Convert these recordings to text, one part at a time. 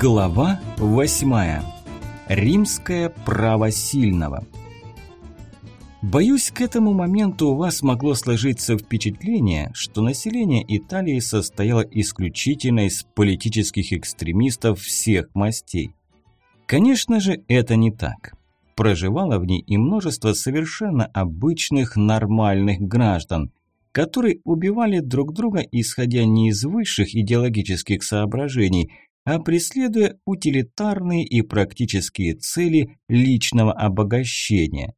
Глава 8. Римское право сильного. Боюсь, к этому моменту у вас могло сложиться впечатление, что население Италии состояло исключительно из политических экстремистов всех мастей. Конечно же, это не так. Проживало в ней и множество совершенно обычных нормальных граждан, которые убивали друг друга, исходя не из высших идеологических соображений – а преследуя утилитарные и практические цели личного обогащения.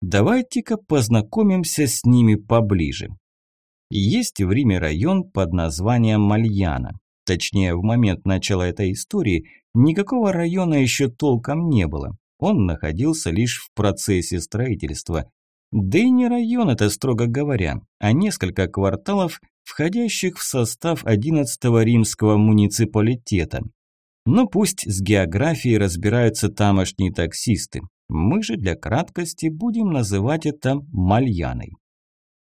Давайте-ка познакомимся с ними поближе. Есть в Риме район под названием Мальяна. Точнее, в момент начала этой истории никакого района еще толком не было. Он находился лишь в процессе строительства. Да и не район это, строго говоря, а несколько кварталов, входящих в состав 11-го римского муниципалитета. Но пусть с географией разбираются тамошние таксисты. Мы же для краткости будем называть это Мальяной.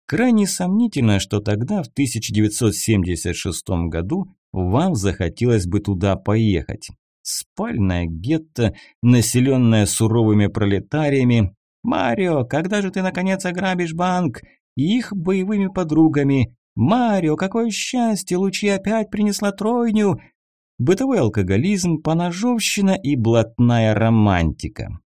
Крайне сомнительно, что тогда, в 1976 году, вам захотелось бы туда поехать. Спальная гетто, населенная суровыми пролетариями. «Марио, когда же ты наконец ограбишь банк?» их боевыми подругами. «Марио, какое счастье! Лучи опять принесла тройню!» Бытовой алкоголизм, поножовщина и блатная романтика.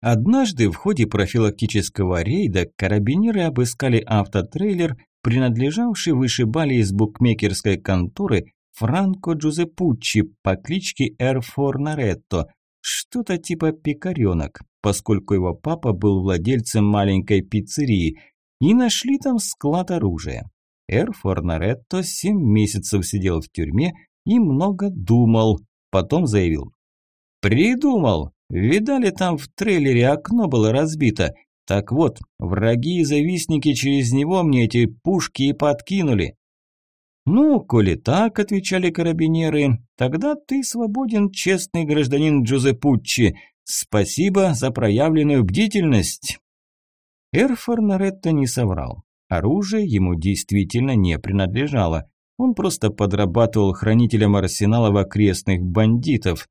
Однажды в ходе профилактического рейда карабинеры обыскали автотрейлер, принадлежавший вышибали из букмекерской конторы Франко Джузепуччи по кличке Эрфор Наретто, что-то типа пекаренок, поскольку его папа был владельцем маленькой пиццерии, и нашли там склад оружия. Эр Форнаретто семь месяцев сидел в тюрьме и много думал. Потом заявил. «Придумал! Видали, там в трейлере окно было разбито. Так вот, враги и завистники через него мне эти пушки и подкинули». «Ну, коли так», – отвечали карабинеры, – «тогда ты свободен, честный гражданин Джузепуччи. Спасибо за проявленную бдительность». Эр Форнаретто не соврал. Оружие ему действительно не принадлежало. Он просто подрабатывал хранителем арсеналов окрестных бандитов.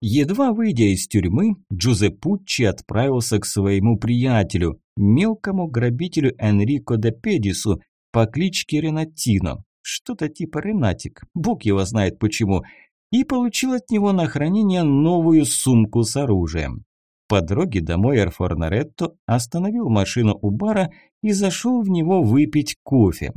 Едва выйдя из тюрьмы, Джузеппуччи отправился к своему приятелю, мелкому грабителю Энрико де Педису по кличке Ренатино, что-то типа Ренатик, бог его знает почему, и получил от него на хранение новую сумку с оружием. По дороге домой Эрфорнаретто остановил машину у бара и зашел в него выпить кофе,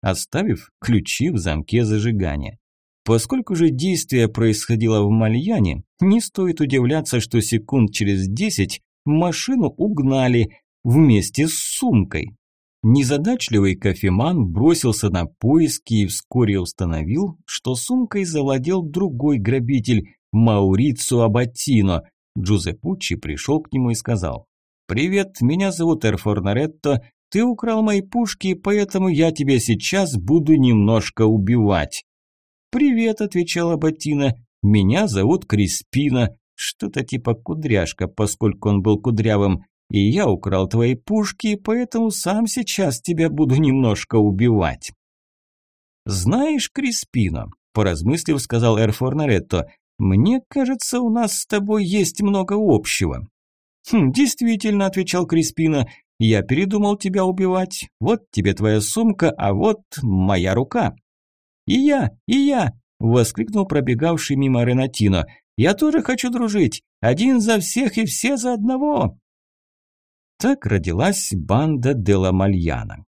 оставив ключи в замке зажигания. Поскольку же действие происходило в Мальяне, не стоит удивляться, что секунд через десять машину угнали вместе с сумкой. Незадачливый кофеман бросился на поиски и вскоре установил, что сумкой завладел другой грабитель – Маурицо Абатино, Джузеппуччи пришел к нему и сказал, «Привет, меня зовут Эрфор Наретто, ты украл мои пушки, поэтому я тебя сейчас буду немножко убивать». «Привет», – отвечала Батина, – «меня зовут Криспина, что-то типа кудряшка, поскольку он был кудрявым, и я украл твои пушки, поэтому сам сейчас тебя буду немножко убивать». «Знаешь, Криспина», – поразмыслив, сказал Эрфор Наретто, «Мне кажется, у нас с тобой есть много общего». «Хм, действительно», – отвечал Криспина, – «я передумал тебя убивать. Вот тебе твоя сумка, а вот моя рука». «И я, и я!» – воскликнул пробегавший мимо Ренатино. «Я тоже хочу дружить. Один за всех и все за одного!» Так родилась банда Дела Мальяна.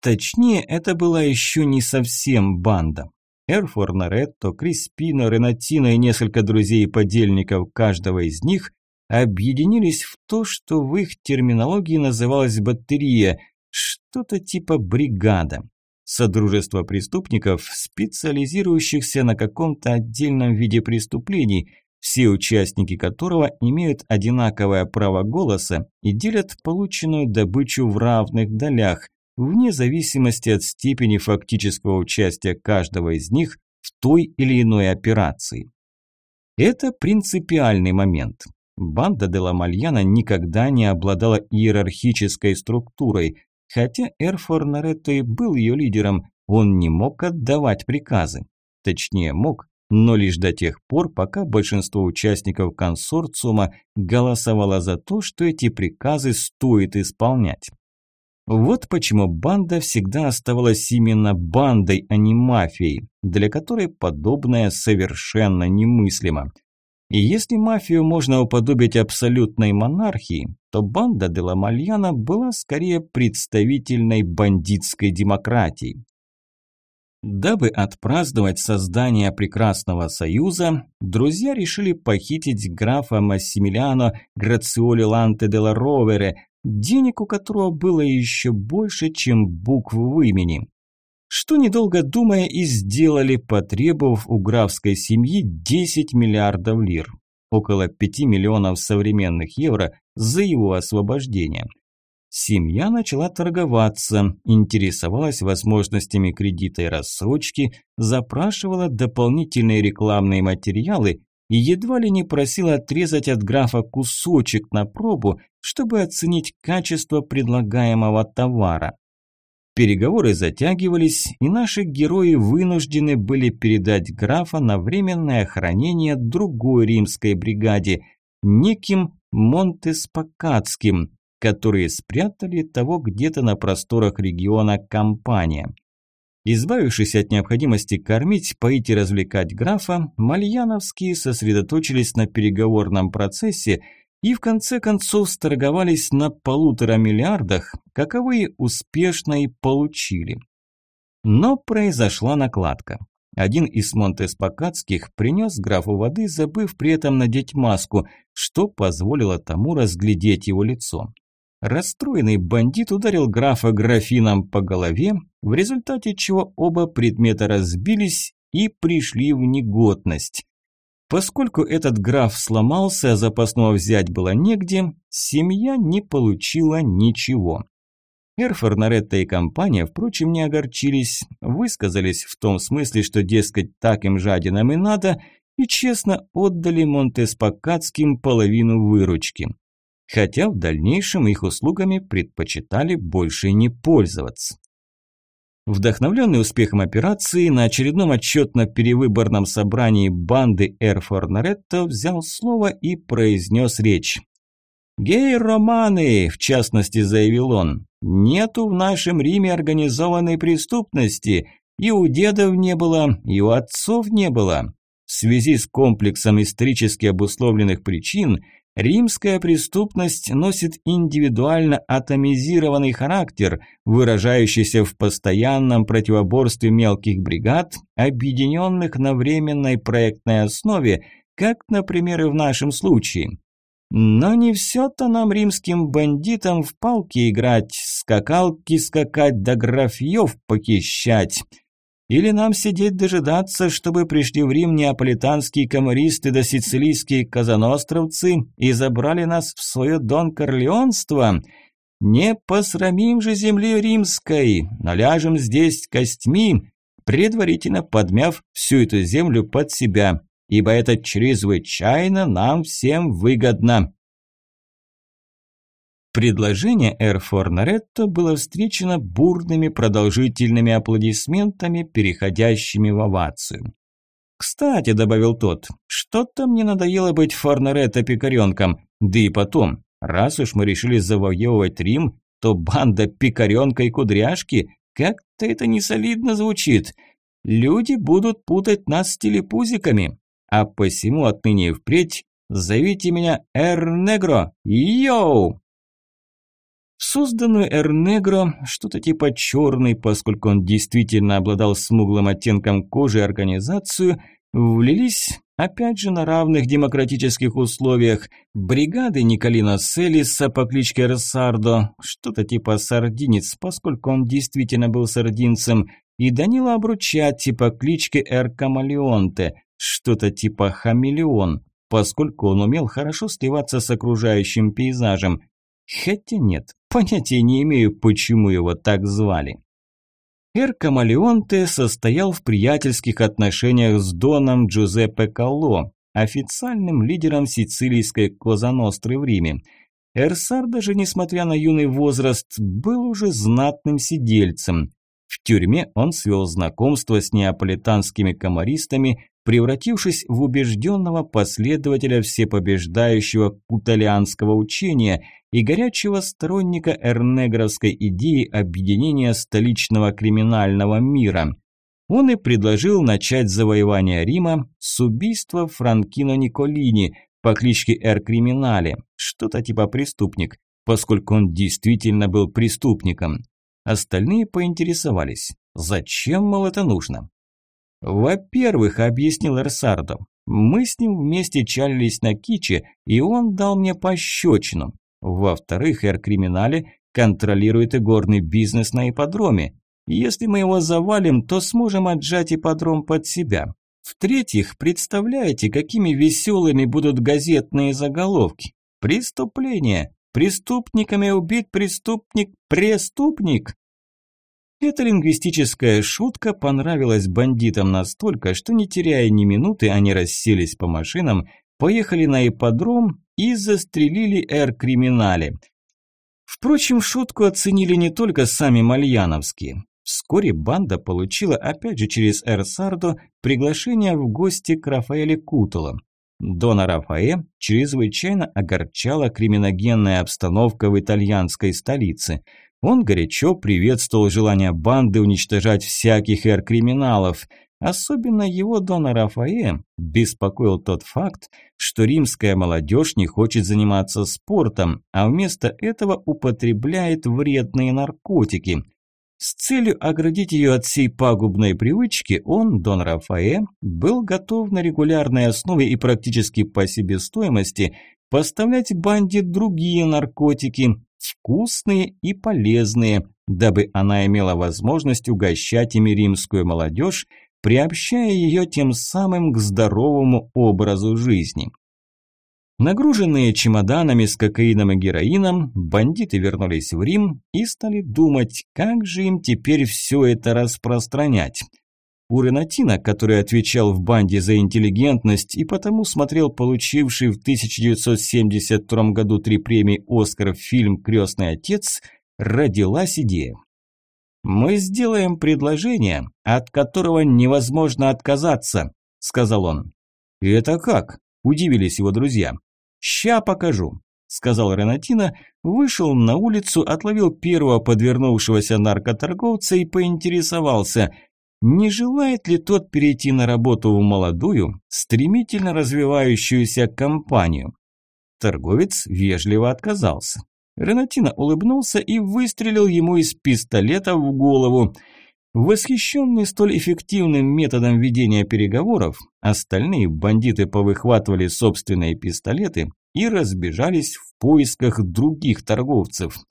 Точнее, это была еще не совсем банда. Эрфор Наретто, Криспино, Ренатино и несколько друзей и подельников каждого из них объединились в то, что в их терминологии называлось батарея, что-то типа бригада. Содружество преступников, специализирующихся на каком-то отдельном виде преступлений, все участники которого имеют одинаковое право голоса и делят полученную добычу в равных долях, вне зависимости от степени фактического участия каждого из них в той или иной операции. Это принципиальный момент. Банда де ла Мальяна никогда не обладала иерархической структурой, хотя Эрфор Наретто и был ее лидером, он не мог отдавать приказы. Точнее, мог, но лишь до тех пор, пока большинство участников консорциума голосовало за то, что эти приказы стоит исполнять. Вот почему банда всегда оставалась именно бандой, а не мафией, для которой подобное совершенно немыслимо. И если мафию можно уподобить абсолютной монархии, то банда де Ламальяна была скорее представительной бандитской демократией. Дабы отпраздновать создание прекрасного союза, друзья решили похитить графа Массимилиано Грациоли Ланте де ла Ровере, денег у которого было еще больше, чем букв в имени. Что, недолго думая, и сделали, потребовав у графской семьи 10 миллиардов лир, около 5 миллионов современных евро за его освобождение – Семья начала торговаться, интересовалась возможностями кредита и рассрочки, запрашивала дополнительные рекламные материалы и едва ли не просила отрезать от графа кусочек на пробу, чтобы оценить качество предлагаемого товара. Переговоры затягивались, и наши герои вынуждены были передать графа на временное хранение другой римской бригаде, неким Монтеспакатским, которые спрятали того где-то на просторах региона компания. Избавившись от необходимости кормить, поить и развлекать графа, мальяновские сосредоточились на переговорном процессе и в конце концов сторговались на полутора миллиардах, каковые успешно и получили. Но произошла накладка. Один из Монтеспакатских принес графу воды, забыв при этом надеть маску, что позволило тому разглядеть его лицо. Расстроенный бандит ударил графа графином по голове, в результате чего оба предмета разбились и пришли в негодность. Поскольку этот граф сломался, а запасного взять было негде, семья не получила ничего. Эрфор, Наретта и компания, впрочем, не огорчились, высказались в том смысле, что, дескать, так им жадинам и надо, и честно отдали Монтеспакатским половину выручки хотя в дальнейшем их услугами предпочитали больше не пользоваться. Вдохновленный успехом операции, на очередном отчетно-перевыборном собрании банды Эрфор Наретто взял слово и произнес речь. «Гей-романы», в частности, заявил он, – «нету в нашем Риме организованной преступности, и у дедов не было, и у отцов не было. В связи с комплексом исторически обусловленных причин – Римская преступность носит индивидуально атомизированный характер, выражающийся в постоянном противоборстве мелких бригад, объединенных на временной проектной основе, как, например, и в нашем случае. Но не все-то нам, римским бандитам, в палки играть, скакалки скакать да графьев похищать – или нам сидеть дожидаться, чтобы пришли в Рим неаполитанские комаристы да сицилийские казаностровцы и забрали нас в свое дон Корлеонство? Не посрамим же земли римской, наляжем здесь костьми, предварительно подмяв всю эту землю под себя, ибо это чрезвычайно нам всем выгодно. Предложение Эрфор Наретто было встречено бурными продолжительными аплодисментами, переходящими в овацию. «Кстати», – добавил тот, – «что-то мне надоело быть Форнаретто пикаренком, да и потом, раз уж мы решили завоевывать Рим, то банда пикаренка и кудряшки, как-то это не солидно звучит. Люди будут путать нас с телепузиками, а посему отныне и впредь зовите меня Эрнегро, йоу!» Созданную Эрнегро, что-то типа черный, поскольку он действительно обладал смуглым оттенком кожи организацию, влились, опять же, на равных демократических условиях, бригады Николина Селиса по кличке Росардо, что-то типа сардинец, поскольку он действительно был сардинцем, и Данила Обручати по кличке Эр Камалеонте, что-то типа хамелеон, поскольку он умел хорошо сливаться с окружающим пейзажем. Хотя нет, понятия не имею, почему его так звали. Эр Камалеонте состоял в приятельских отношениях с Доном Джузеппе Калло, официальным лидером сицилийской Козаностры в Риме. Эрсар даже, несмотря на юный возраст, был уже знатным сидельцем. В тюрьме он свел знакомство с неаполитанскими комаристами, превратившись в убежденного последователя всепобеждающего куталианского учения и горячего сторонника эрнегровской идеи объединения столичного криминального мира. Он и предложил начать завоевание Рима с убийства Франкино Николини по кличке Эр Криминале, что-то типа преступник, поскольку он действительно был преступником. Остальные поинтересовались, зачем, мол, это нужно. «Во-первых», – объяснил Эрсардо, – «мы с ним вместе чалились на киче, и он дал мне пощечину. Во-вторых, Эр-криминале контролирует игорный бизнес на ипподроме. Если мы его завалим, то сможем отжать ипподром под себя. В-третьих, представляете, какими веселыми будут газетные заголовки? Преступление. Преступниками убит преступник. Преступник. Эта лингвистическая шутка понравилась бандитам настолько, что не теряя ни минуты, они расселись по машинам, поехали на ипподром и застрелили эр-криминале. Впрочем, шутку оценили не только сами мальяновские. Вскоре банда получила, опять же через Эр Сардо, приглашение в гости к Рафаэле Кутуло. Дона Рафаэ чрезвычайно огорчала криминогенная обстановка в итальянской столице – он горячо приветствовал желание банды уничтожать всяких эр-криминалов. Особенно его Дона Рафаэ беспокоил тот факт, что римская молодежь не хочет заниматься спортом, а вместо этого употребляет вредные наркотики. С целью оградить ее от всей пагубной привычки, он, Дон Рафаэ, был готов на регулярной основе и практически по себестоимости поставлять банде другие наркотики, вкусные и полезные, дабы она имела возможность угощать ими римскую молодежь, приобщая ее тем самым к здоровому образу жизни. Нагруженные чемоданами с кокаином и героином, бандиты вернулись в Рим и стали думать, как же им теперь все это распространять. У Ренатина, который отвечал в банде за интеллигентность и потому смотрел получивший в 1972 году три премии «Оскар» фильм «Крестный отец», родилась идея. «Мы сделаем предложение, от которого невозможно отказаться», – сказал он. «Это как?» – удивились его друзья. «Ща покажу», – сказал Ренатина, вышел на улицу, отловил первого подвернувшегося наркоторговца и поинтересовался – не желает ли тот перейти на работу в молодую, стремительно развивающуюся компанию? Торговец вежливо отказался. Ренатино улыбнулся и выстрелил ему из пистолета в голову. Восхищенный столь эффективным методом ведения переговоров, остальные бандиты повыхватывали собственные пистолеты и разбежались в поисках других торговцев –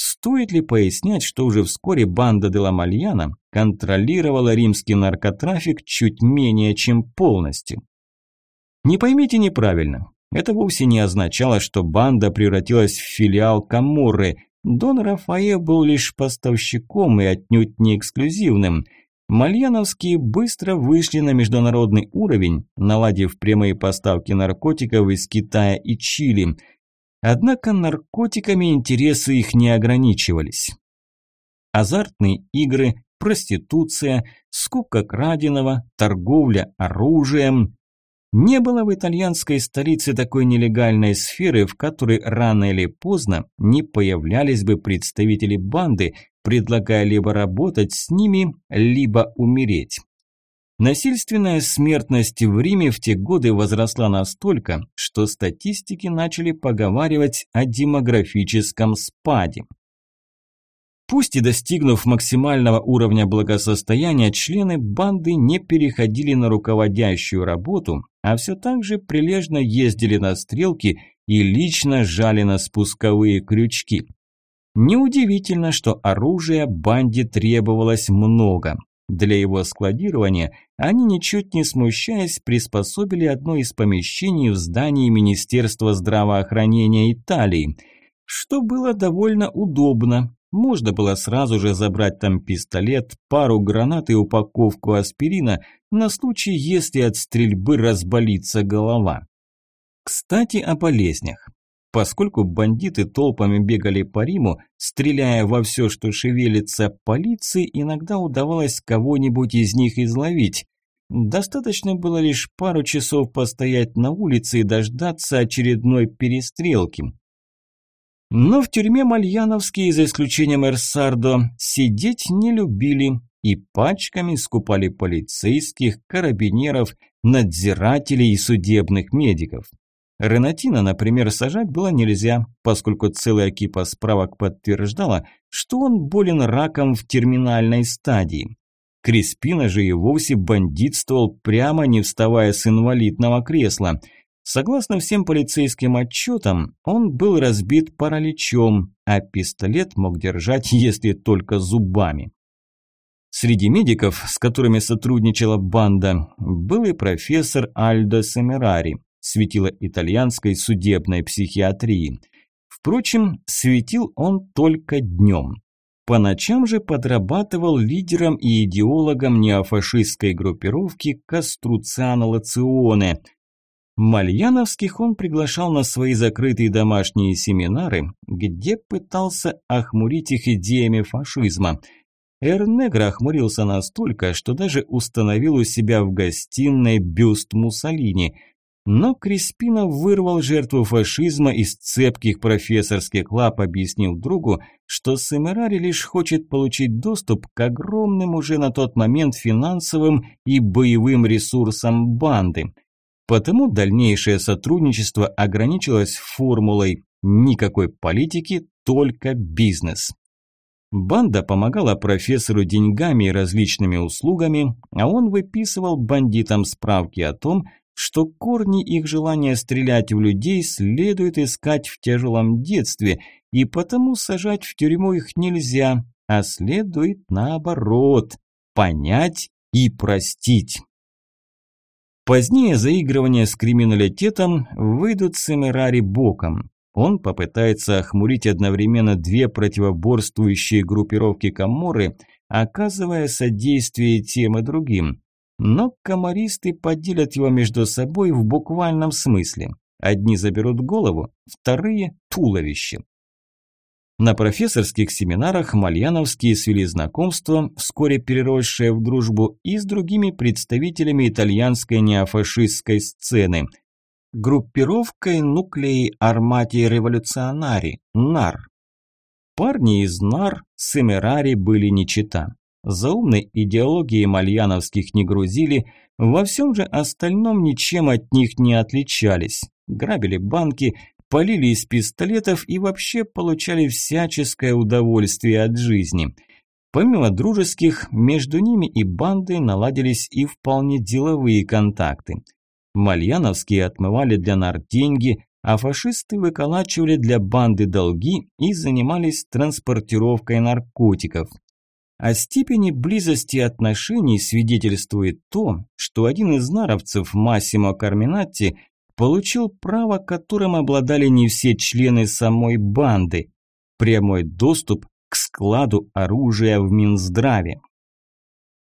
Стоит ли пояснять, что уже вскоре банда де Ламальяна контролировала римский наркотрафик чуть менее чем полностью? Не поймите неправильно. Это вовсе не означало, что банда превратилась в филиал Каморры. Дон Рафаэ был лишь поставщиком и отнюдь не эксклюзивным. Мальяновские быстро вышли на международный уровень, наладив прямые поставки наркотиков из Китая и Чили – Однако наркотиками интересы их не ограничивались. Азартные игры, проституция, скупка краденого, торговля оружием. Не было в итальянской столице такой нелегальной сферы, в которой рано или поздно не появлялись бы представители банды, предлагая либо работать с ними, либо умереть. Насильственная смертность в Риме в те годы возросла настолько, что статистики начали поговаривать о демографическом спаде. Пусть и достигнув максимального уровня благосостояния, члены банды не переходили на руководящую работу, а все так же прилежно ездили на стрелки и лично жали на спусковые крючки. Неудивительно, что оружия банде требовалось много. Для его складирования они, ничуть не смущаясь, приспособили одно из помещений в здании Министерства здравоохранения Италии, что было довольно удобно. Можно было сразу же забрать там пистолет, пару гранат и упаковку аспирина на случай, если от стрельбы разболится голова. Кстати, о болезнях. Поскольку бандиты толпами бегали по Риму, стреляя во все, что шевелится, полиции иногда удавалось кого-нибудь из них изловить. Достаточно было лишь пару часов постоять на улице и дождаться очередной перестрелки. Но в тюрьме Мальяновские, за исключением Эрсардо, сидеть не любили и пачками скупали полицейских, карабинеров, надзирателей и судебных медиков. Ренатина, например, сажать было нельзя, поскольку целая кипа справок подтверждала, что он болен раком в терминальной стадии. Криспина же и вовсе бандитствовал прямо не вставая с инвалидного кресла. Согласно всем полицейским отчетам, он был разбит параличом, а пистолет мог держать, если только зубами. Среди медиков, с которыми сотрудничала банда, был и профессор Альдо Семерари, светило итальянской судебной психиатрии. Впрочем, светил он только днем. По ночам же подрабатывал лидером и идеологом неофашистской группировки Каструциано Лационе. Мальяновских он приглашал на свои закрытые домашние семинары, где пытался охмурить их идеями фашизма – Эрнегро охмурился настолько, что даже установил у себя в гостиной бюст Муссолини. Но Криспина вырвал жертву фашизма из цепких профессорских лап, объяснил другу, что Семерари лишь хочет получить доступ к огромным уже на тот момент финансовым и боевым ресурсам банды. Потому дальнейшее сотрудничество ограничилось формулой «никакой политики, только бизнес». Банда помогала профессору деньгами и различными услугами, а он выписывал бандитам справки о том, что корни их желания стрелять в людей следует искать в тяжелом детстве, и потому сажать в тюрьму их нельзя, а следует наоборот – понять и простить. Позднее заигрывания с криминалитетом выйдут с Эмерари боком. Он попытается охмурить одновременно две противоборствующие группировки Каморы, оказывая содействие тем и другим. Но комаристы поделят его между собой в буквальном смысле. Одни заберут голову, вторые – туловище. На профессорских семинарах Мальяновские свели знакомство, вскоре переросшее в дружбу, и с другими представителями итальянской неофашистской сцены – группировкой нуклеи арматии революционари, НАР. Парни из НАР с Эмерари были не чета. За умной идеологией мальяновских не грузили, во всем же остальном ничем от них не отличались. Грабили банки, полили из пистолетов и вообще получали всяческое удовольствие от жизни. Помимо дружеских, между ними и бандой наладились и вполне деловые контакты – Мальяновские отмывали для нар деньги, а фашисты выколачивали для банды долги и занимались транспортировкой наркотиков. О степени близости отношений свидетельствует то, что один из наровцев, Массимо Карминатти, получил право, которым обладали не все члены самой банды – прямой доступ к складу оружия в Минздраве.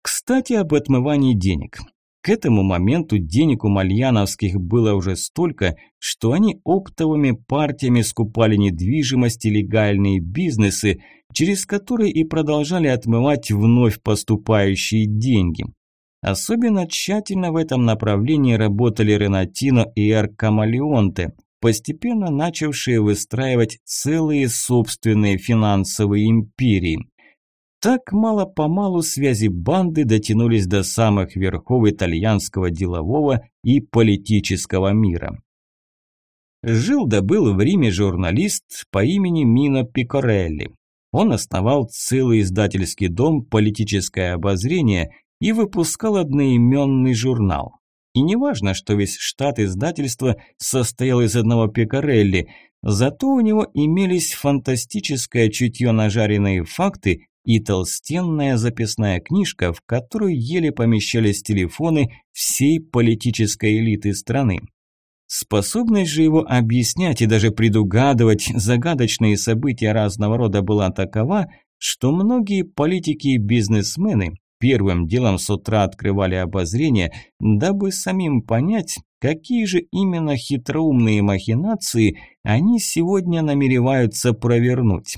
Кстати, об отмывании денег. К этому моменту денег у мальяновских было уже столько, что они оптовыми партиями скупали недвижимость и легальные бизнесы, через которые и продолжали отмывать вновь поступающие деньги. Особенно тщательно в этом направлении работали Ренатино и Эр Камалеонте, постепенно начавшие выстраивать целые собственные финансовые империи. Так мало-помалу связи банды дотянулись до самых верхов итальянского делового и политического мира. Жил да был в Риме журналист по имени Мино Пикорелли. Он основал целый издательский дом «Политическое обозрение» и выпускал одноименный журнал. И не важно, что весь штат издательства состоял из одного Пикорелли, зато у него имелись фантастическое чутье на жареные факты и толстенная записная книжка, в которую еле помещались телефоны всей политической элиты страны. Способность же его объяснять и даже предугадывать загадочные события разного рода была такова, что многие политики и бизнесмены первым делом с утра открывали обозрение, дабы самим понять, какие же именно хитроумные махинации они сегодня намереваются провернуть.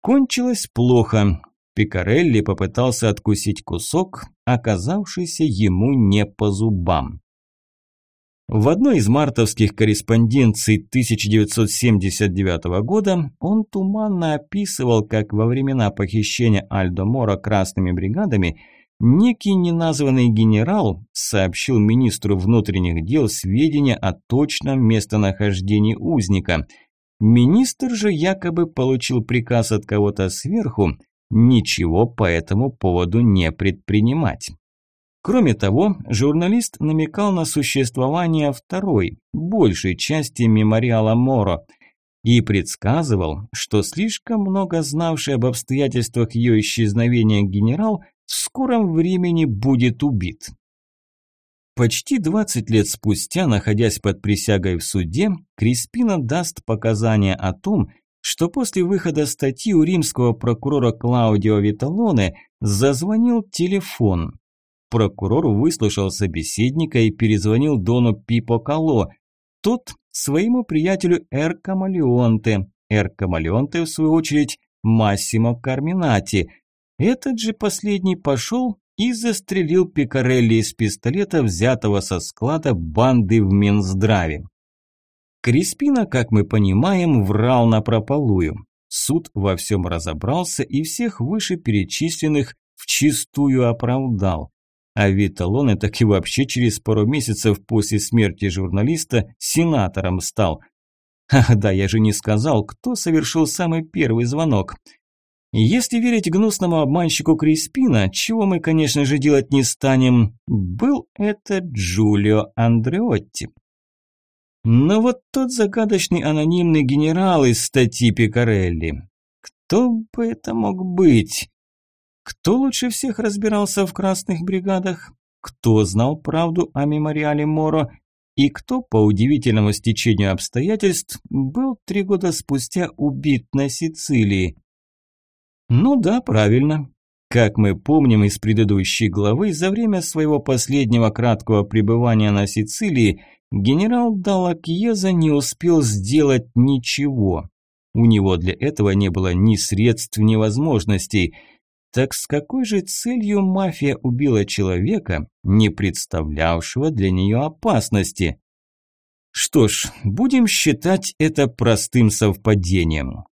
Кончилось плохо. Пикарелли попытался откусить кусок, оказавшийся ему не по зубам. В одной из мартовских корреспонденций 1979 года он туманно описывал, как во времена похищения Альдо Мора красными бригадами некий неназванный генерал сообщил министру внутренних дел сведения о точном местонахождении узника. Министр же якобы получил приказ от кого-то сверху ничего по этому поводу не предпринимать. Кроме того, журналист намекал на существование второй, большей части мемориала Моро и предсказывал, что слишком много знавший об обстоятельствах ее исчезновения генерал в скором времени будет убит. Почти 20 лет спустя, находясь под присягой в суде, Криспина даст показания о том, что после выхода статьи у римского прокурора Клаудио Виталоне зазвонил телефон, Прокурор выслушал собеседника и перезвонил Дону Пипо Кало. Тот своему приятелю Эр Камалеонте. Эр Камалеонте, в свою очередь, Массимо Карминати. Этот же последний пошел и застрелил Пикарелли из пистолета, взятого со склада банды в Минздраве. Криспина, как мы понимаем, врал на прополую. Суд во всем разобрался и всех вышеперечисленных вчистую оправдал. А Виталоне так и вообще через пару месяцев после смерти журналиста сенатором стал. Ах да, я же не сказал, кто совершил самый первый звонок. Если верить гнусному обманщику Криспина, чего мы, конечно же, делать не станем, был это Джулио Андреотти. Но вот тот загадочный анонимный генерал из статьи Пикарелли. Кто бы это мог быть? Кто лучше всех разбирался в красных бригадах? Кто знал правду о мемориале Моро? И кто, по удивительному стечению обстоятельств, был три года спустя убит на Сицилии? Ну да, правильно. Как мы помним из предыдущей главы, за время своего последнего краткого пребывания на Сицилии генерал Далакьеза не успел сделать ничего. У него для этого не было ни средств, ни возможностей – так с какой же целью мафия убила человека, не представлявшего для нее опасности? Что ж, будем считать это простым совпадением.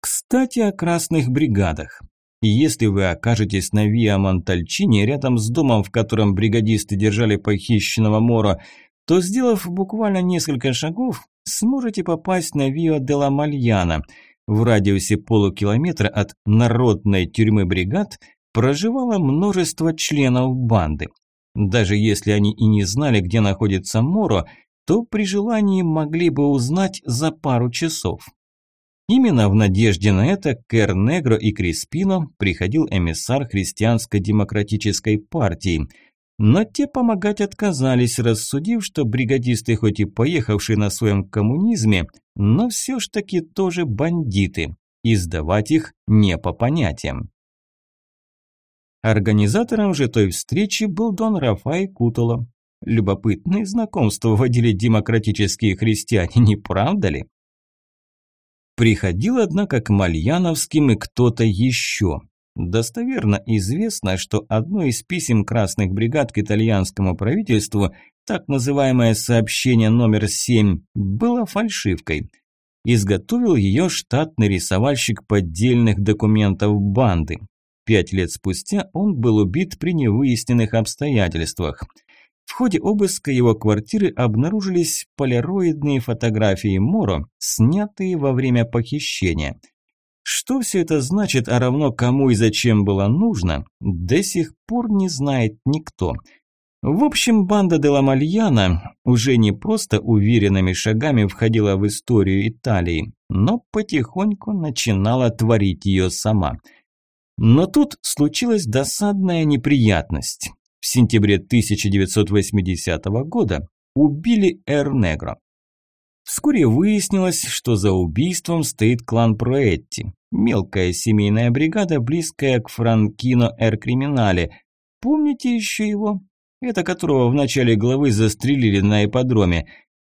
Кстати, о красных бригадах. Если вы окажетесь на Виа Монтальчине, рядом с домом, в котором бригадисты держали похищенного Моро, то, сделав буквально несколько шагов, сможете попасть на Виа де ла Мальяна – в радиусе полукилометра от народной тюрьмы бригад проживало множество членов банды. Даже если они и не знали, где находится Моро, то при желании могли бы узнать за пару часов. Именно в надежде на это к Эрнегро и Криспино приходил эмиссар христианско-демократической партии – но те помогать отказались, рассудив, что бригадисты хоть и поехавшие на своем коммунизме, но все ж таки тоже бандиты, и сдавать их не по понятиям. Организатором же той встречи был Дон Рафай Кутола. Любопытные знакомства водили демократические христиане, не правда ли? Приходил, однако, к Мальяновским и кто-то еще. Достоверно известно, что одно из писем красных бригад к итальянскому правительству, так называемое сообщение номер 7, было фальшивкой. Изготовил ее штатный рисовальщик поддельных документов банды. Пять лет спустя он был убит при невыясненных обстоятельствах. В ходе обыска его квартиры обнаружились полироидные фотографии Моро, снятые во время похищения – что все это значит, а равно кому и зачем было нужно, до сих пор не знает никто. В общем, банда де Ламальяна уже не просто уверенными шагами входила в историю Италии, но потихоньку начинала творить ее сама. Но тут случилась досадная неприятность. В сентябре 1980 года убили Эрнегро. Вскоре выяснилось, что за убийством стоит клан Проэтти, мелкая семейная бригада, близкая к Франкино Эр Криминале. Помните еще его? Это которого в начале главы застрелили на ипподроме.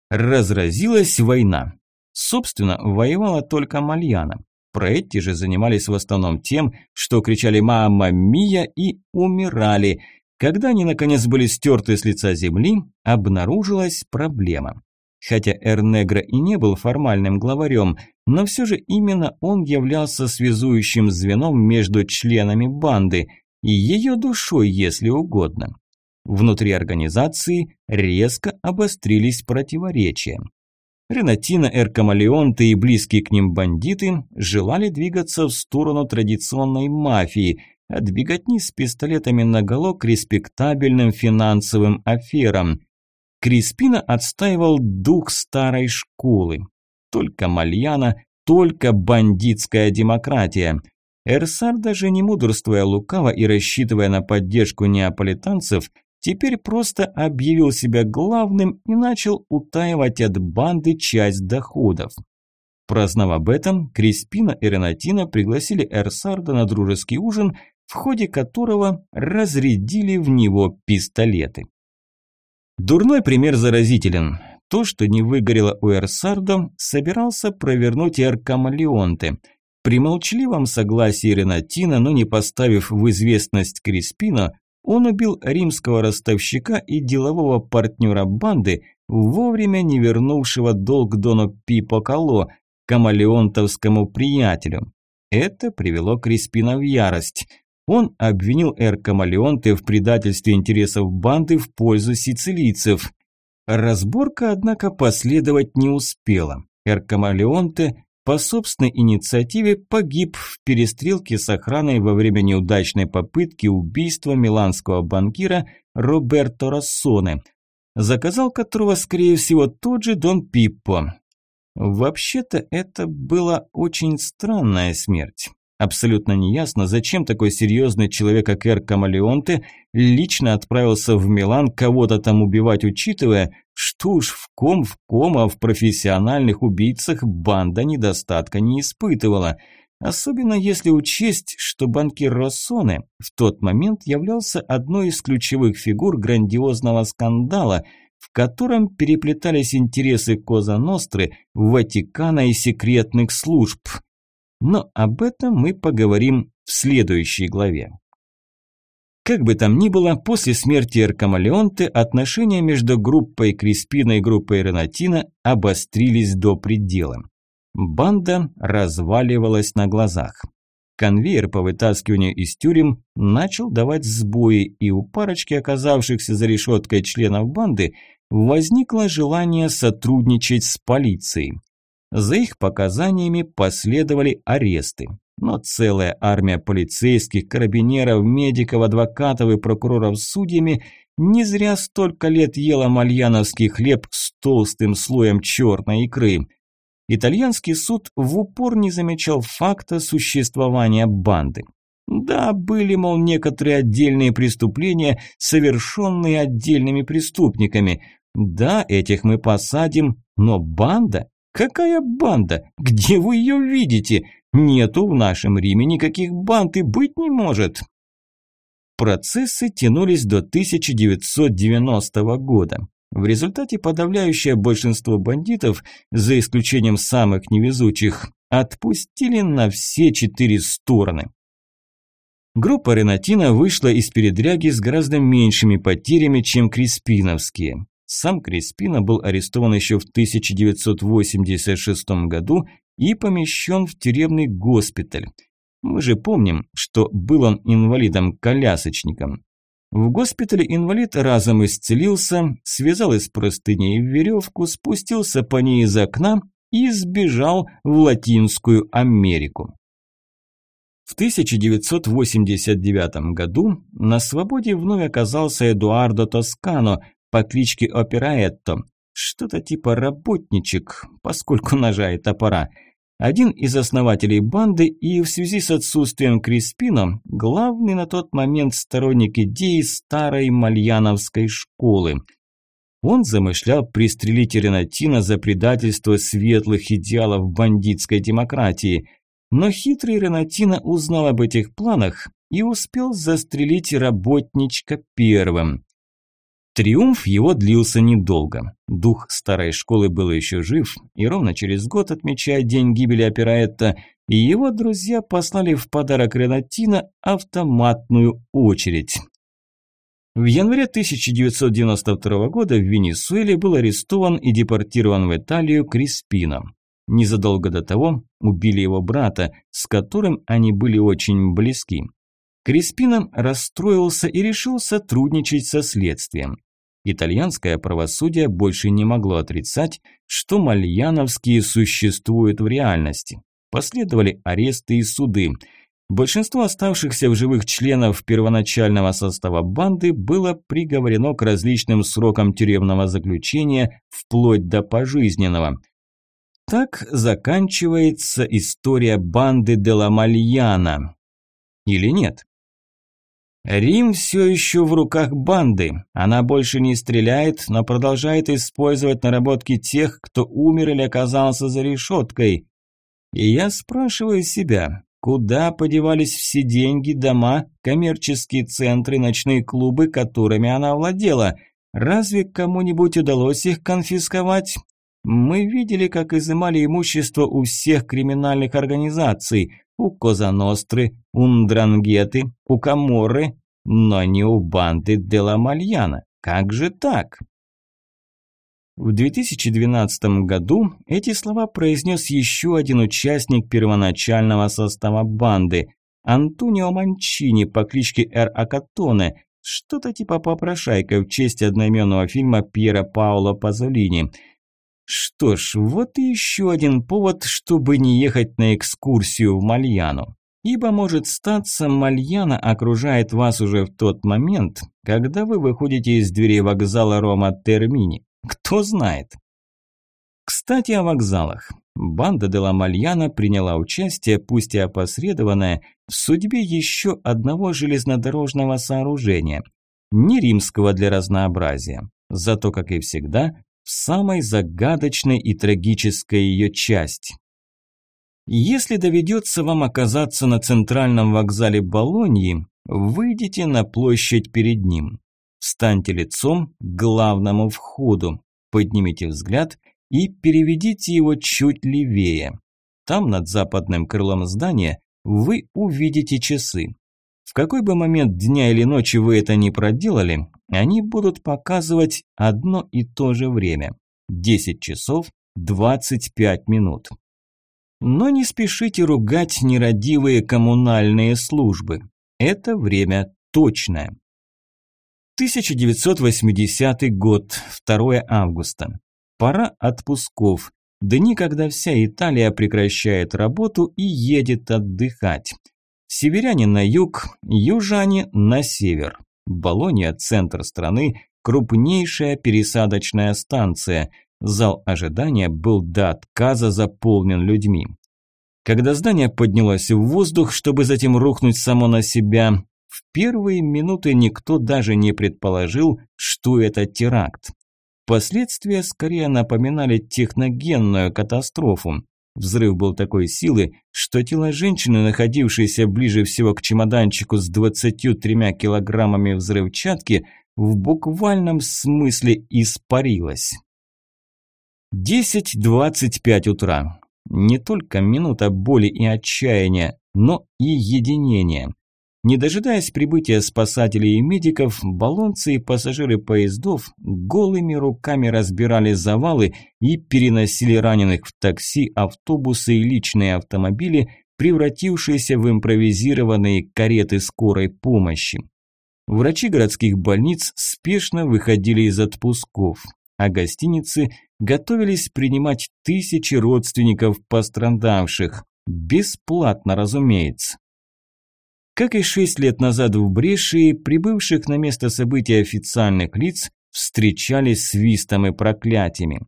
Разразилась война. Собственно, воевала только Мальяна. Про эти же занимались в основном тем, что кричали «Мама Мия!» и умирали. Когда они наконец были стерты с лица земли, обнаружилась проблема. Хотя Эрнегра и не был формальным главарем, но все же именно он являлся связующим звеном между членами банды и ее душой, если угодно. Внутри организации резко обострились противоречия. Ренатина, Эркамалеонты и близкие к ним бандиты желали двигаться в сторону традиционной мафии, от беготни с пистолетами наголо к респектабельным финансовым аферам. Криспина отстаивал дух старой школы. Только Мальяна, только бандитская демократия. Эрсар, даже не мудрствуя лукаво и рассчитывая на поддержку неаполитанцев, теперь просто объявил себя главным и начал утаивать от банды часть доходов. Прознав об этом, Криспина и Ренатина пригласили Эрсарда на дружеский ужин, в ходе которого разрядили в него пистолеты. Дурной пример заразителен. То, что не выгорело у Эрсарда, собирался провернуть и Аркамалеонте. При молчаливом согласии Ренатина, но не поставив в известность Криспина, он убил римского ростовщика и делового партнера банды, вовремя не вернувшего долг Дону Пипо Кало, камалеонтовскому приятелю. Это привело Криспина в ярость. Он обвинил Эр Камалеонте в предательстве интересов банды в пользу сицилийцев. Разборка, однако, последовать не успела. Эр Камалеонте по собственной инициативе погиб в перестрелке с охраной во время неудачной попытки убийства миланского банкира Роберто Рассоне, заказал которого, скорее всего, тот же Дон Пиппо. Вообще-то это была очень странная смерть. Абсолютно неясно, зачем такой серьезный человек, как Эр Камалеонте, лично отправился в Милан кого-то там убивать, учитывая, что уж в ком в ком, а в профессиональных убийцах банда недостатка не испытывала. Особенно если учесть, что банкир Россоне в тот момент являлся одной из ключевых фигур грандиозного скандала, в котором переплетались интересы Коза Ностры, Ватикана и секретных служб – но об этом мы поговорим в следующей главе. Как бы там ни было, после смерти Эркамалеонте отношения между группой Криспина и группой Ренатина обострились до предела. Банда разваливалась на глазах. Конвейер по вытаскиванию из тюрем начал давать сбои, и у парочки оказавшихся за решеткой членов банды возникло желание сотрудничать с полицией. За их показаниями последовали аресты. Но целая армия полицейских, карабинеров, медиков, адвокатов и прокуроров с судьями не зря столько лет ела мальяновский хлеб с толстым слоем черной икры. Итальянский суд в упор не замечал факта существования банды. Да, были, мол, некоторые отдельные преступления, совершенные отдельными преступниками. Да, этих мы посадим, но банда Какая банда? Где вы ее видите? Нету в нашем Риме никаких банд и быть не может. Процессы тянулись до 1990 года. В результате подавляющее большинство бандитов, за исключением самых невезучих, отпустили на все четыре стороны. Группа Ренатина вышла из передряги с гораздо меньшими потерями, чем Криспиновские. Сам Криспина был арестован еще в 1986 году и помещен в тюремный госпиталь. Мы же помним, что был он инвалидом-колясочником. В госпитале инвалид разом исцелился, связал из простыней веревку, спустился по ней из окна и сбежал в Латинскую Америку. В 1989 году на свободе вновь оказался Эдуардо Тоскано, по кличке Операэтто. Что-то типа работничек, поскольку ножа и топора. Один из основателей банды и в связи с отсутствием Криспино, главный на тот момент сторонник идеи старой мальяновской школы. Он замышлял пристрелить Ренатина за предательство светлых идеалов бандитской демократии. Но хитрый Ренатина узнал об этих планах и успел застрелить работничка первым. Триумф его длился недолго. Дух старой школы был еще жив, и ровно через год, отмечая день гибели Операэтта, его друзья послали в подарок Ренатина автоматную очередь. В январе 1992 года в Венесуэле был арестован и депортирован в Италию Криспино. Незадолго до того убили его брата, с которым они были очень близки. Криспино расстроился и решил сотрудничать со следствием. Итальянское правосудие больше не могло отрицать, что мальяновские существуют в реальности. Последовали аресты и суды. Большинство оставшихся в живых членов первоначального состава банды было приговорено к различным срокам тюремного заключения вплоть до пожизненного. Так заканчивается история банды Дела Мальяна. Или нет? Рим все еще в руках банды. Она больше не стреляет, но продолжает использовать наработки тех, кто умер или оказался за решеткой. И я спрашиваю себя, куда подевались все деньги, дома, коммерческие центры, ночные клубы, которыми она владела? Разве кому-нибудь удалось их конфисковать? Мы видели, как изымали имущество у всех криминальных организаций, у Козаностры, у Ндрангеты, у Каморры, но не у банды Дела Мальяна. Как же так? В 2012 году эти слова произнес еще один участник первоначального состава банды – Антонио Манчини по кличке Эр Акатоне, что-то типа попрошайка в честь одноименного фильма Пьера Паоло Пазолини. Что ж, вот и еще один повод, чтобы не ехать на экскурсию в Мальяну. Ибо может статься, Мальяна окружает вас уже в тот момент, когда вы выходите из двери вокзала Рома Термини. Кто знает. Кстати, о вокзалах. Банда Дела Мальяна приняла участие, пусть и опосредованное, в судьбе еще одного железнодорожного сооружения. Не римского для разнообразия, зато, как и всегда, самой загадочной и трагической ее части. Если доведется вам оказаться на центральном вокзале Болоньи, выйдите на площадь перед ним. Встаньте лицом к главному входу, поднимите взгляд и переведите его чуть левее. Там над западным крылом здания вы увидите часы. В какой бы момент дня или ночи вы это ни проделали, они будут показывать одно и то же время – 10 часов 25 минут. Но не спешите ругать нерадивые коммунальные службы. Это время точное. 1980 год, 2 августа. Пора отпусков. Дни, когда вся Италия прекращает работу и едет отдыхать. Северяне на юг, южане на север. Болония – центр страны, крупнейшая пересадочная станция. Зал ожидания был до отказа заполнен людьми. Когда здание поднялось в воздух, чтобы затем рухнуть само на себя, в первые минуты никто даже не предположил, что это теракт. Последствия скорее напоминали техногенную катастрофу. Взрыв был такой силы, что тело женщины, находившейся ближе всего к чемоданчику с 23 килограммами взрывчатки, в буквальном смысле испарилось. 10.25 утра. Не только минута боли и отчаяния, но и единения. Не дожидаясь прибытия спасателей и медиков, баллонцы и пассажиры поездов голыми руками разбирали завалы и переносили раненых в такси, автобусы и личные автомобили, превратившиеся в импровизированные кареты скорой помощи. Врачи городских больниц спешно выходили из отпусков, а гостиницы готовились принимать тысячи родственников пострадавших. Бесплатно, разумеется. Как и шесть лет назад в Брешии, прибывших на место события официальных лиц встречали свистом и проклятиями.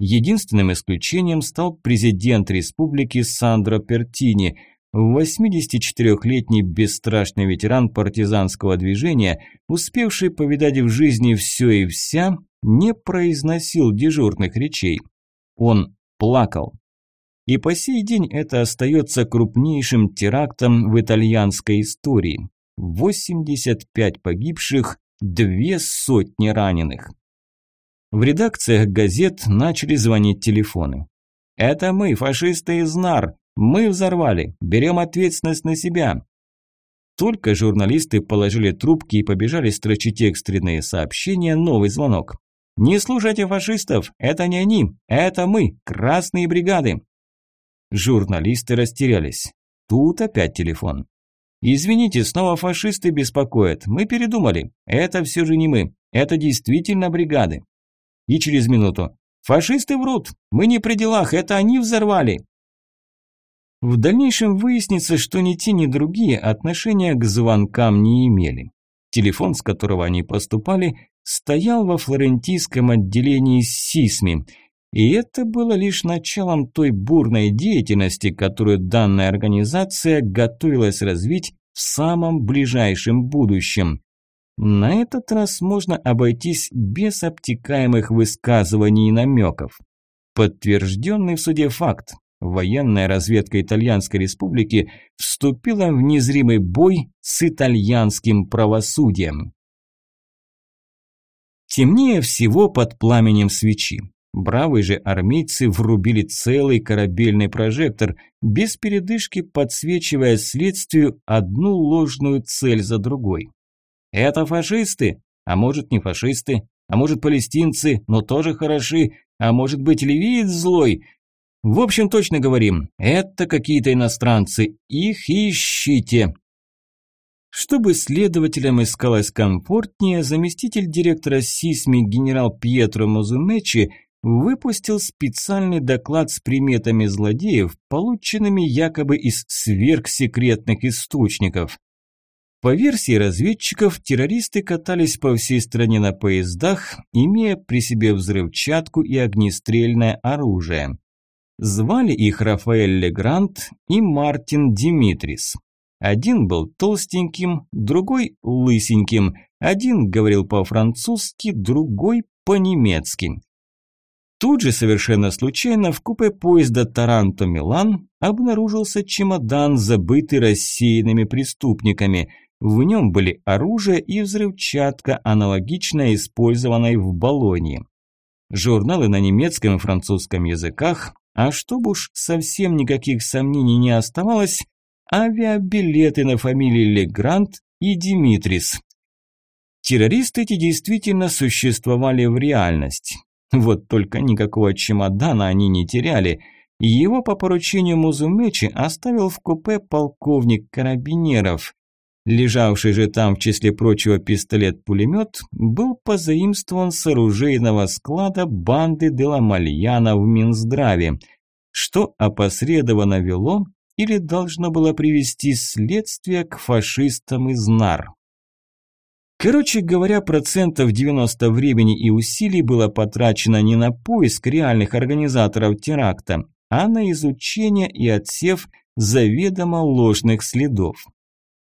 Единственным исключением стал президент республики Сандро Пертини, 84-летний бесстрашный ветеран партизанского движения, успевший повидать в жизни все и вся, не произносил дежурных речей. Он плакал. И по сей день это остается крупнейшим терактом в итальянской истории. 85 погибших, две сотни раненых. В редакциях газет начали звонить телефоны. «Это мы, фашисты из НАР. Мы взорвали. Берем ответственность на себя. Только журналисты положили трубки и побежали строчить экстренные сообщения, новый звонок. «Не слушайте фашистов! Это не они! Это мы! Красные бригады!» Журналисты растерялись. Тут опять телефон. «Извините, снова фашисты беспокоят. Мы передумали. Это все же не мы. Это действительно бригады». И через минуту. «Фашисты врут. Мы не при делах. Это они взорвали». В дальнейшем выяснится, что ни те, ни другие отношения к звонкам не имели. Телефон, с которого они поступали, стоял во флорентийском отделении СИСМИ, и это было лишь началом той бурной деятельности, которую данная организация готовилась развить в самом ближайшем будущем. На этот раз можно обойтись без обтекаемых высказываний и намеков. Подтвержденный в суде факт. Военная разведка Итальянской Республики вступила в незримый бой с итальянским правосудием. Темнее всего под пламенем свечи. Бравые же армейцы врубили целый корабельный прожектор, без передышки подсвечивая следствию одну ложную цель за другой. Это фашисты, а может не фашисты, а может палестинцы, но тоже хороши, а может быть ливиец злой – в общем, точно говорим, это какие-то иностранцы, их ищите. Чтобы следователям искалось комфортнее, заместитель директора СИСМИ генерал Пьетро Мозумечи выпустил специальный доклад с приметами злодеев, полученными якобы из сверхсекретных источников. По версии разведчиков, террористы катались по всей стране на поездах, имея при себе взрывчатку и огнестрельное оружие. Звали их Рафаэль Легрант и Мартин Димитрис. Один был толстеньким, другой лысеньким, один говорил по-французски, другой по-немецки. Тут же совершенно случайно в купе поезда Таранто-Милан обнаружился чемодан, забытый рассеянными преступниками. В нем были оружие и взрывчатка, аналогичная использованной в Болонии. Журналы на немецком и французском языках, а чтобы уж совсем никаких сомнений не оставалось, авиабилеты на фамилии Легрант и Димитрис. Террористы эти действительно существовали в реальности. Вот только никакого чемодана они не теряли. Его по поручению Музумечи оставил в купе полковник карабинеров. Лежавший же там, в числе прочего, пистолет-пулемет был позаимствован с оружейного склада банды Деламальяна в Минздраве, что опосредованно вело или должно было привести следствие к фашистам из НАР. Короче говоря, процентов 90 времени и усилий было потрачено не на поиск реальных организаторов теракта, а на изучение и отсев заведомо ложных следов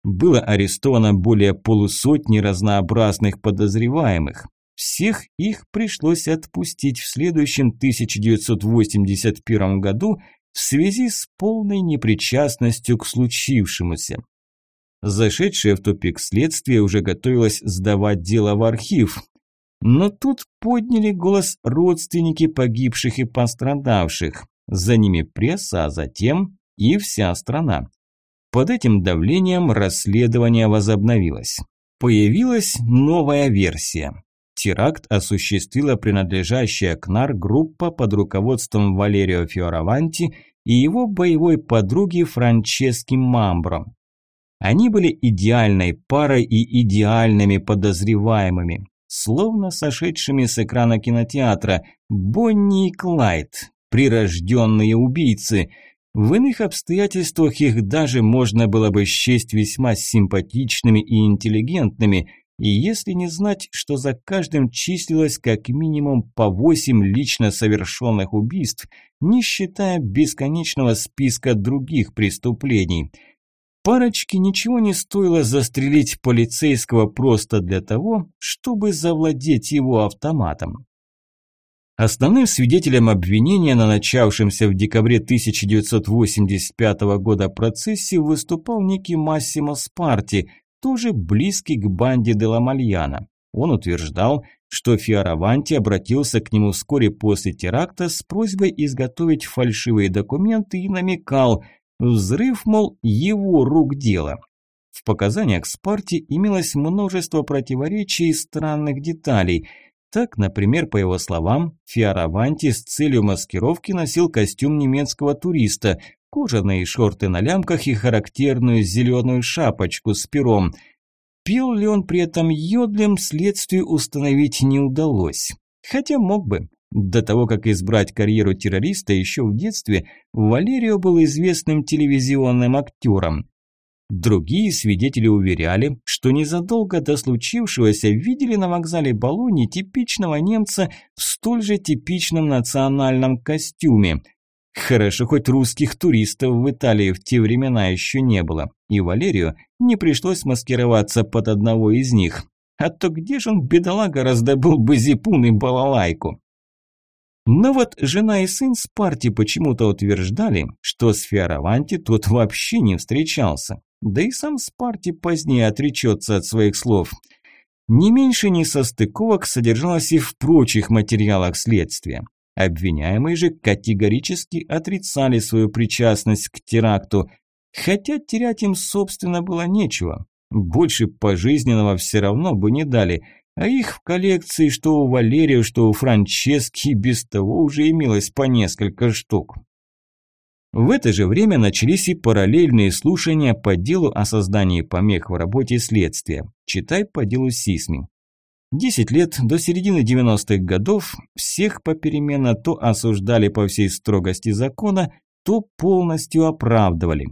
было арестовано более полусотни разнообразных подозреваемых. Всех их пришлось отпустить в следующем 1981 году в связи с полной непричастностью к случившемуся. Зашедшее в тупик следствие уже готовилось сдавать дело в архив. Но тут подняли голос родственники погибших и пострадавших. За ними пресса, а затем и вся страна. Под этим давлением расследование возобновилось. Появилась новая версия. Теракт осуществила принадлежащая к НАР группа под руководством Валерио Фиораванти и его боевой подруги Франчески Мамбро. Они были идеальной парой и идеальными подозреваемыми, словно сошедшими с экрана кинотеатра Бонни и Клайд, прирожденные убийцы – в иных обстоятельствах их даже можно было бы счесть весьма симпатичными и интеллигентными, и если не знать, что за каждым числилось как минимум по восемь лично совершенных убийств, не считая бесконечного списка других преступлений. Парочке ничего не стоило застрелить полицейского просто для того, чтобы завладеть его автоматом. Основным свидетелем обвинения на начавшемся в декабре 1985 года процессе выступал некий Массимо Спарти, тоже близкий к банде Деламальяна. Он утверждал, что Фиараванти обратился к нему вскоре после теракта с просьбой изготовить фальшивые документы и намекал, Взрыв, мол, его рук дело. В показаниях Спарти имелось множество противоречий и странных деталей. Так, например, по его словам, Фиараванти с целью маскировки носил костюм немецкого туриста, кожаные шорты на лямках и характерную зеленую шапочку с пером. Пил ли он при этом йодлем, следствию установить не удалось. Хотя мог бы. До того, как избрать карьеру террориста еще в детстве, Валерио был известным телевизионным актером. Другие свидетели уверяли, что незадолго до случившегося видели на вокзале Болони типичного немца в столь же типичном национальном костюме. Хорошо, хоть русских туристов в Италии в те времена еще не было, и Валерию не пришлось маскироваться под одного из них. А то где же он, бедолага, раздобыл бы зипун и балалайку? Но вот жена и сын с партии почему-то утверждали, что с Фиараванти тот вообще не встречался. Да и сам Спарти позднее отречется от своих слов. Не меньше несостыковок содержалось и в прочих материалах следствия. Обвиняемые же категорически отрицали свою причастность к теракту, хотя терять им, собственно, было нечего. Больше пожизненного все равно бы не дали, а их в коллекции что у Валерия, что у Франчески без того уже имелось по несколько штук. В это же время начались и параллельные слушания по делу о создании помех в работе следствия. Читай по делу Сисми. Десять лет до середины 90-х годов всех попеременно то осуждали по всей строгости закона, то полностью оправдывали.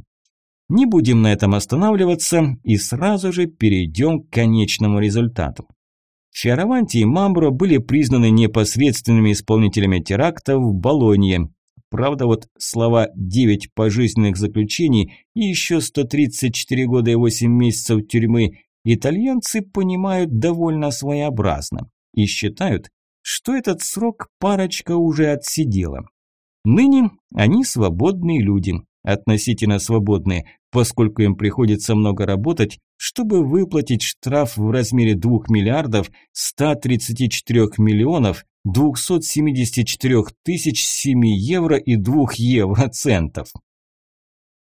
Не будем на этом останавливаться и сразу же перейдем к конечному результату. Фиараванти и Мамбро были признаны непосредственными исполнителями теракта в Болонье, Правда, вот слова «девять пожизненных заключений» и еще 134 года и 8 месяцев тюрьмы итальянцы понимают довольно своеобразно и считают, что этот срок парочка уже отсидела. Ныне они свободные люди, относительно свободные, поскольку им приходится много работать, чтобы выплатить штраф в размере 2 миллиардов 134 миллионов 274 тысяч 7 евро и 2 евроцентов.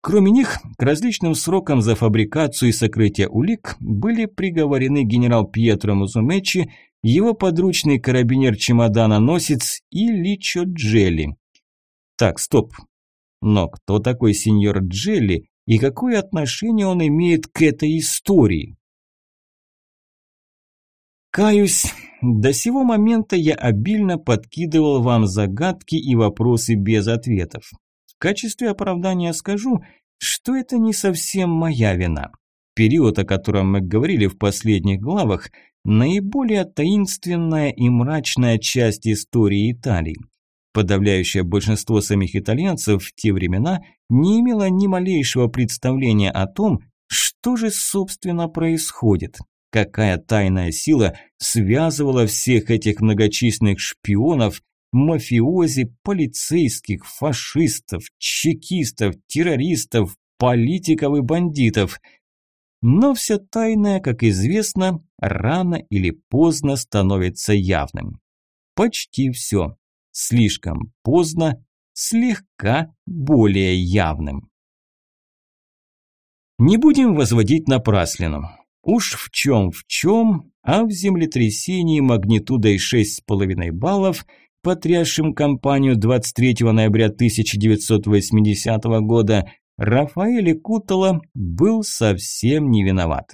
Кроме них, к различным срокам за фабрикацию и сокрытие улик были приговорены генерал Пьетро Музумечи, его подручный карабинер-чемоданоносец и Личо Джелли. Так, стоп. Но кто такой сеньор Джелли и какое отношение он имеет к этой истории? Каюсь, до сего момента я обильно подкидывал вам загадки и вопросы без ответов. В качестве оправдания скажу, что это не совсем моя вина. Период, о котором мы говорили в последних главах, наиболее таинственная и мрачная часть истории Италии. Подавляющее большинство самих итальянцев в те времена не имело ни малейшего представления о том, что же собственно происходит, Какая тайная сила связывала всех этих многочисленных шпионов, мафиози, полицейских, фашистов, чекистов, террористов, политиков и бандитов. Но все тайное, как известно, рано или поздно становится явным. Почти все. Слишком поздно, слегка более явным. Не будем возводить напраслину. Уж в чем в чем, а в землетрясении магнитудой 6,5 баллов, потрясшим компанию 23 ноября 1980 года, Рафаэль Кутала был совсем не виноват.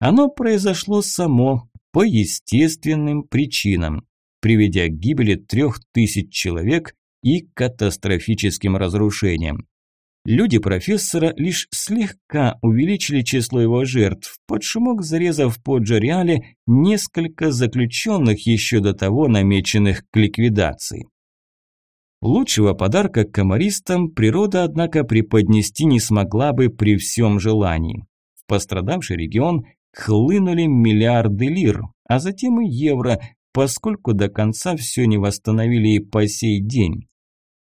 Оно произошло само по естественным причинам, приведя к гибели трех тысяч человек и катастрофическим разрушениям. Люди профессора лишь слегка увеличили число его жертв, под шумок зарезав под Джориале несколько заключенных еще до того намеченных к ликвидации. Лучшего подарка комаристам природа, однако, преподнести не смогла бы при всем желании. В пострадавший регион хлынули миллиарды лир, а затем и евро, поскольку до конца все не восстановили и по сей день.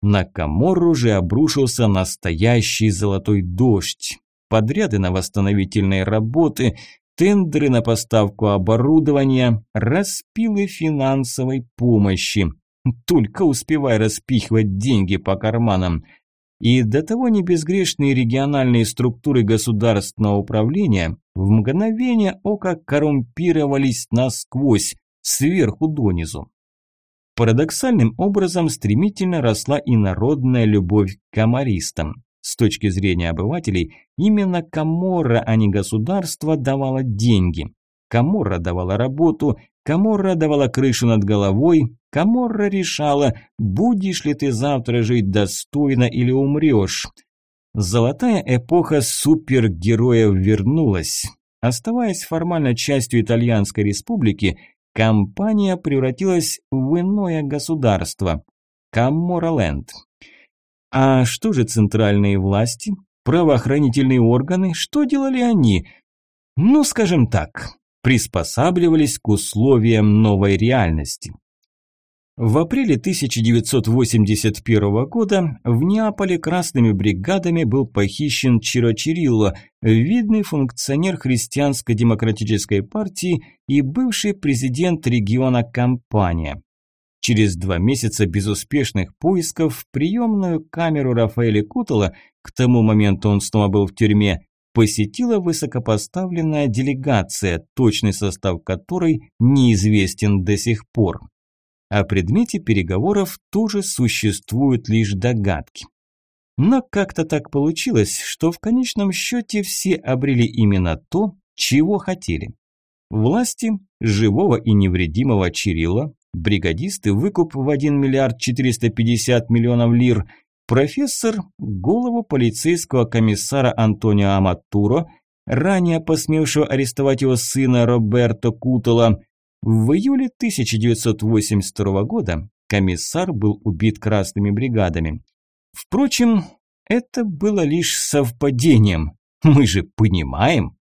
На Каморру же обрушился настоящий золотой дождь. Подряды на восстановительные работы, тендеры на поставку оборудования, распилы финансовой помощи. Только успевай распихивать деньги по карманам. и до того небезгрешные региональные структуры государственного управления в мгновение ока коррумпировались насквозь, сверху донизу. Парадоксальным образом стремительно росла и народная любовь к комаристам. С точки зрения обывателей, именно Каморра, а не государство, давала деньги. Каморра давала работу, Каморра давала крышу над головой, Каморра решала, будешь ли ты завтра жить достойно или умрешь. Золотая эпоха супергероев вернулась. Оставаясь формально частью Итальянской республики, компания превратилась в иное государство – Каммораленд. А что же центральные власти, правоохранительные органы, что делали они? Ну, скажем так, приспосабливались к условиям новой реальности. В апреле 1981 года в Неаполе красными бригадами был похищен Чиро Чирилло, видный функционер христианско-демократической партии и бывший президент региона Кампания. Через два месяца безуспешных поисков в приемную камеру Рафаэля Кутала, к тому моменту он снова был в тюрьме, посетила высокопоставленная делегация, точный состав которой неизвестен до сих пор. О предмете переговоров тоже существуют лишь догадки. Но как-то так получилось, что в конечном счете все обрели именно то, чего хотели. Власти живого и невредимого Чирилла, бригадисты выкуп в 1 миллиард 450 миллионов лир, профессор голову полицейского комиссара Антонио Аматуро, ранее посмевшего арестовать его сына Роберто Кутола. В июле 1982 года комиссар был убит красными бригадами. Впрочем, это было лишь совпадением. Мы же понимаем,